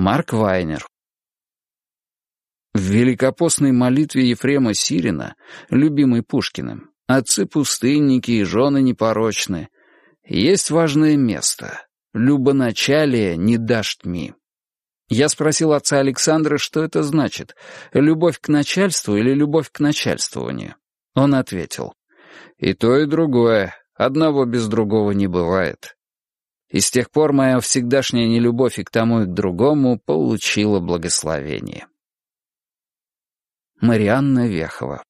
Марк Вайнер. В великопостной молитве Ефрема Сирина, любимой Пушкиным, «Отцы-пустынники и жены непорочны», есть важное место. «Любоначалие не дашь тми». Я спросил отца Александра, что это значит, любовь к начальству или любовь к начальствованию. Он ответил, «И то, и другое, одного без другого не бывает». И с тех пор моя всегдашняя нелюбовь и к тому, и к другому получила благословение. Марианна Вехова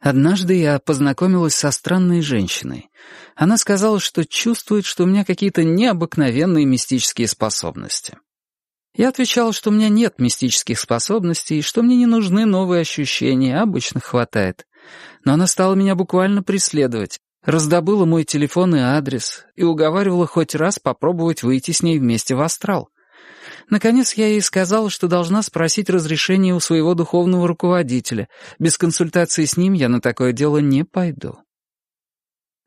Однажды я познакомилась со странной женщиной. Она сказала, что чувствует, что у меня какие-то необыкновенные мистические способности. Я отвечала, что у меня нет мистических способностей что мне не нужны новые ощущения, обычно хватает. Но она стала меня буквально преследовать, раздобыла мой телефон и адрес и уговаривала хоть раз попробовать выйти с ней вместе в астрал. Наконец я ей сказала, что должна спросить разрешение у своего духовного руководителя. Без консультации с ним я на такое дело не пойду.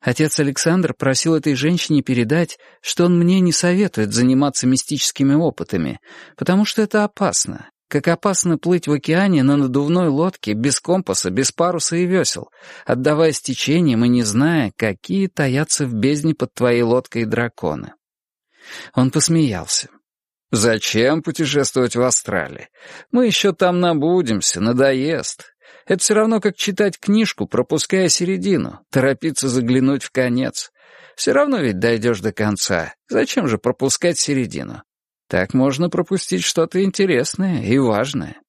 Отец Александр просил этой женщине передать, что он мне не советует заниматься мистическими опытами, потому что это опасно. Как опасно плыть в океане на надувной лодке, без компаса, без паруса и весел, отдаваясь течениям и не зная, какие таятся в бездне под твоей лодкой драконы. Он посмеялся. Зачем путешествовать в Австралии? Мы еще там набудемся, надоест. Это все равно, как читать книжку, пропуская середину, торопиться заглянуть в конец. Все равно ведь дойдешь до конца. Зачем же пропускать середину? Так можно пропустить что-то интересное и важное.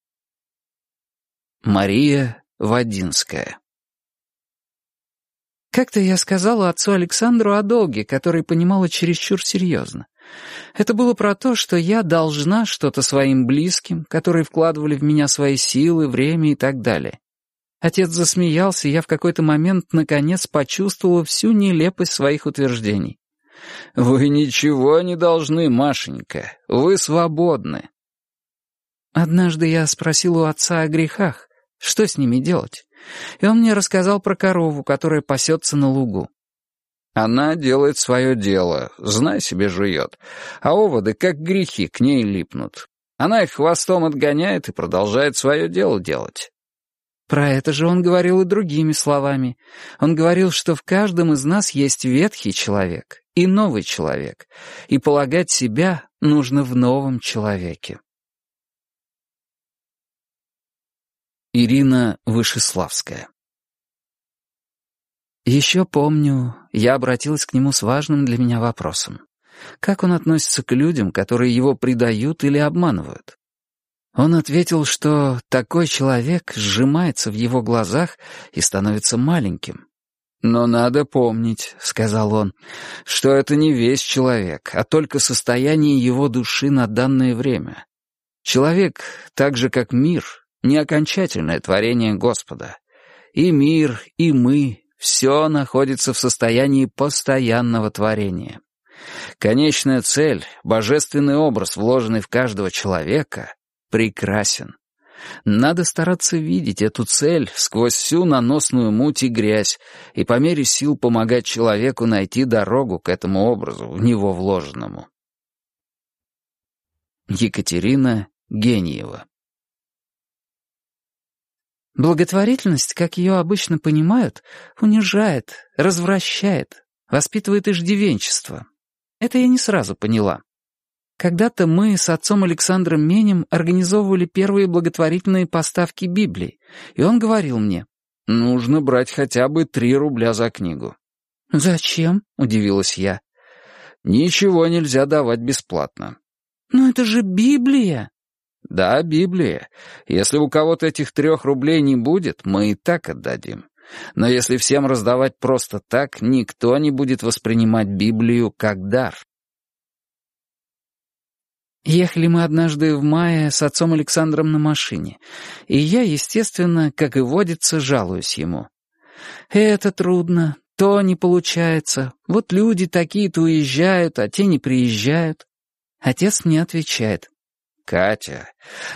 Мария Вадинская Как-то я сказала отцу Александру о долге, который понимала чересчур серьезно. Это было про то, что я должна что-то своим близким, которые вкладывали в меня свои силы, время и так далее. Отец засмеялся, и я в какой-то момент наконец почувствовала всю нелепость своих утверждений. «Вы ничего не должны, Машенька. Вы свободны». Однажды я спросила у отца о грехах, что с ними делать, и он мне рассказал про корову, которая пасется на лугу. Она делает свое дело, знай себе жует, а оводы, как грехи, к ней липнут. Она их хвостом отгоняет и продолжает свое дело делать. Про это же он говорил и другими словами. Он говорил, что в каждом из нас есть ветхий человек и новый человек, и полагать себя нужно в новом человеке. Ирина Вышеславская еще помню, я обратилась к нему с важным для меня вопросом. Как он относится к людям, которые его предают или обманывают? Он ответил, что такой человек сжимается в его глазах и становится маленьким. «Но надо помнить», — сказал он, — «что это не весь человек, а только состояние его души на данное время. Человек, так же как мир, не окончательное творение Господа. И мир, и мы, все находится в состоянии постоянного творения. Конечная цель, божественный образ, вложенный в каждого человека, прекрасен. Надо стараться видеть эту цель сквозь всю наносную муть и грязь и по мере сил помогать человеку найти дорогу к этому образу, в него вложенному. Екатерина Гениева Благотворительность, как ее обычно понимают, унижает, развращает, воспитывает иждивенчество. Это я не сразу поняла. Когда-то мы с отцом Александром Менем организовывали первые благотворительные поставки Библии, и он говорил мне, «Нужно брать хотя бы три рубля за книгу». «Зачем?» — удивилась я. «Ничего нельзя давать бесплатно». «Но это же Библия!» Да, Библия. Если у кого-то этих трех рублей не будет, мы и так отдадим. Но если всем раздавать просто так, никто не будет воспринимать Библию как дар. Ехали мы однажды в мае с отцом Александром на машине, и я, естественно, как и водится, жалуюсь ему. «Это трудно, то не получается, вот люди такие-то уезжают, а те не приезжают». Отец мне отвечает. Катя,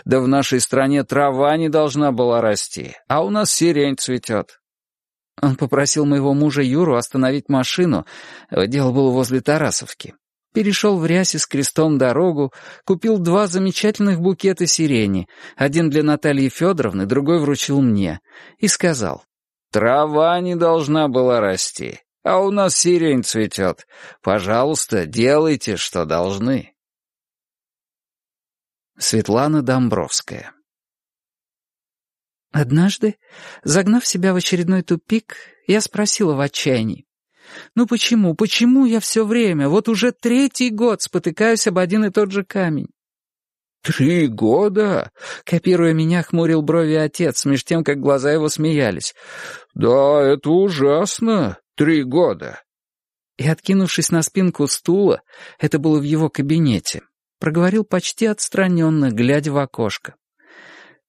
да в нашей стране трава не должна была расти, а у нас сирень цветет. Он попросил моего мужа Юру остановить машину, дело было возле Тарасовки. Перешел в рясе с крестом дорогу, купил два замечательных букета сирени, один для Натальи Федоровны, другой вручил мне, и сказал, «Трава не должна была расти, а у нас сирень цветет. Пожалуйста, делайте, что должны». Светлана Домбровская Однажды, загнав себя в очередной тупик, я спросила в отчаянии, «Ну почему, почему я все время, вот уже третий год спотыкаюсь об один и тот же камень?» «Три года?» — копируя меня, хмурил брови отец, меж тем, как глаза его смеялись. «Да, это ужасно. Три года». И, откинувшись на спинку стула, это было в его кабинете, проговорил почти отстраненно, глядя в окошко.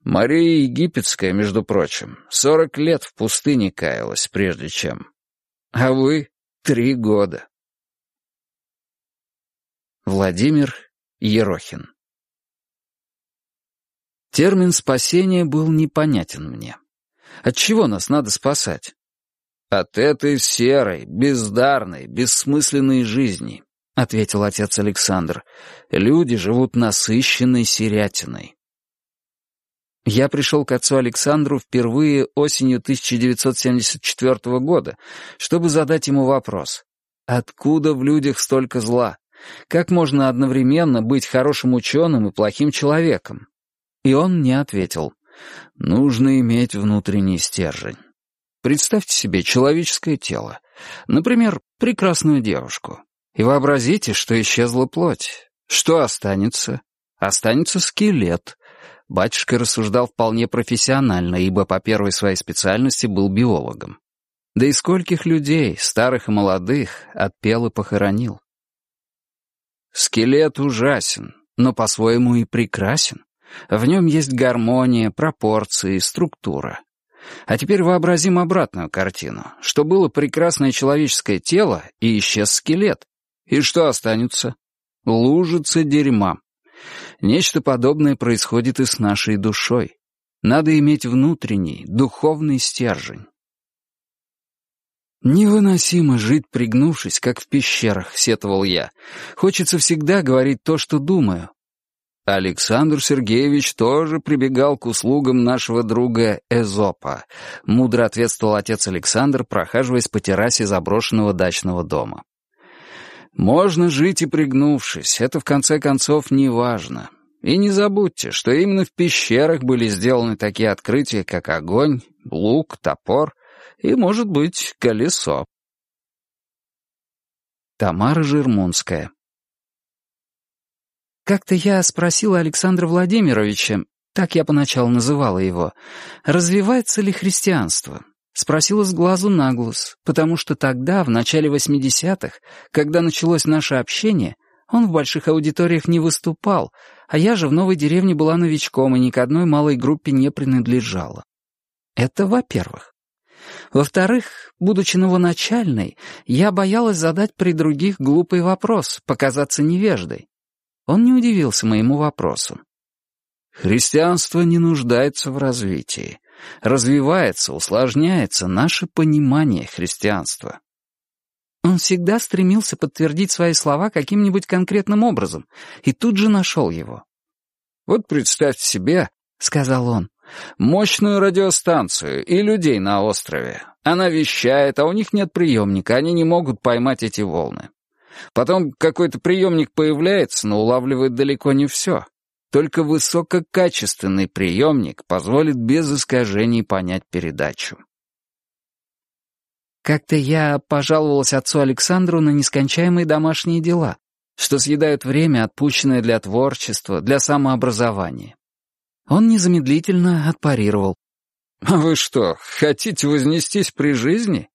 Мария Египетская, между прочим, сорок лет в пустыне каялась, прежде чем. А вы — три года. Владимир Ерохин Термин «спасение» был непонятен мне. От чего нас надо спасать? От этой серой, бездарной, бессмысленной жизни, — ответил отец Александр. Люди живут насыщенной серятиной. Я пришел к отцу Александру впервые осенью 1974 года, чтобы задать ему вопрос. Откуда в людях столько зла? Как можно одновременно быть хорошим ученым и плохим человеком? И он не ответил. Нужно иметь внутренний стержень. Представьте себе человеческое тело, например, прекрасную девушку, и вообразите, что исчезла плоть. Что останется? Останется скелет, Батюшка рассуждал вполне профессионально, ибо по первой своей специальности был биологом. Да и скольких людей, старых и молодых, отпел и похоронил. Скелет ужасен, но по-своему и прекрасен. В нем есть гармония, пропорции, структура. А теперь вообразим обратную картину, что было прекрасное человеческое тело и исчез скелет. И что останется? Лужица дерьма. Нечто подобное происходит и с нашей душой. Надо иметь внутренний, духовный стержень. «Невыносимо жить, пригнувшись, как в пещерах», — сетовал я. «Хочется всегда говорить то, что думаю». Александр Сергеевич тоже прибегал к услугам нашего друга Эзопа, мудро ответствовал отец Александр, прохаживаясь по террасе заброшенного дачного дома. Можно жить и пригнувшись, это в конце концов не важно. И не забудьте, что именно в пещерах были сделаны такие открытия, как огонь, лук, топор и, может быть, колесо. Тамара Жирмунская Как-то я спросила Александра Владимировича, так я поначалу называла его, развивается ли христианство. Спросила с глазу на глаз, потому что тогда, в начале 80-х, когда началось наше общение, он в больших аудиториях не выступал, а я же в новой деревне была новичком и ни к одной малой группе не принадлежала. Это во-первых. Во-вторых, будучи новоначальной, я боялась задать при других глупый вопрос, показаться невеждой. Он не удивился моему вопросу. Христианство не нуждается в развитии развивается, усложняется наше понимание христианства. Он всегда стремился подтвердить свои слова каким-нибудь конкретным образом, и тут же нашел его. «Вот представьте себе», — сказал он, — «мощную радиостанцию и людей на острове. Она вещает, а у них нет приемника, они не могут поймать эти волны. Потом какой-то приемник появляется, но улавливает далеко не все. Только высококачественный приемник позволит без искажений понять передачу. Как-то я пожаловалась отцу Александру на нескончаемые домашние дела, что съедают время, отпущенное для творчества, для самообразования. Он незамедлительно отпарировал. «А вы что, хотите вознестись при жизни?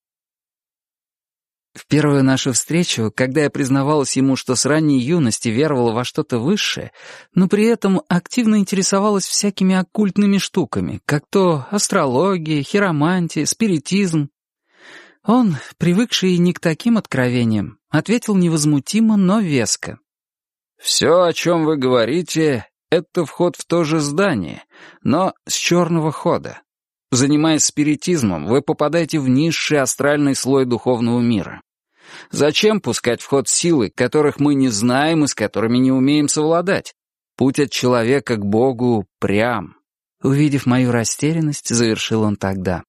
В первую нашу встречу, когда я признавалась ему, что с ранней юности веровала во что-то высшее, но при этом активно интересовалась всякими оккультными штуками, как то астрология, хиромантия, спиритизм, он, привыкший не к таким откровениям, ответил невозмутимо, но веско. «Все, о чем вы говорите, это вход в то же здание, но с черного хода. Занимаясь спиритизмом, вы попадаете в низший астральный слой духовного мира. Зачем пускать в ход силы, которых мы не знаем и с которыми не умеем совладать? Путь от человека к Богу прям. Увидев мою растерянность, завершил он тогда.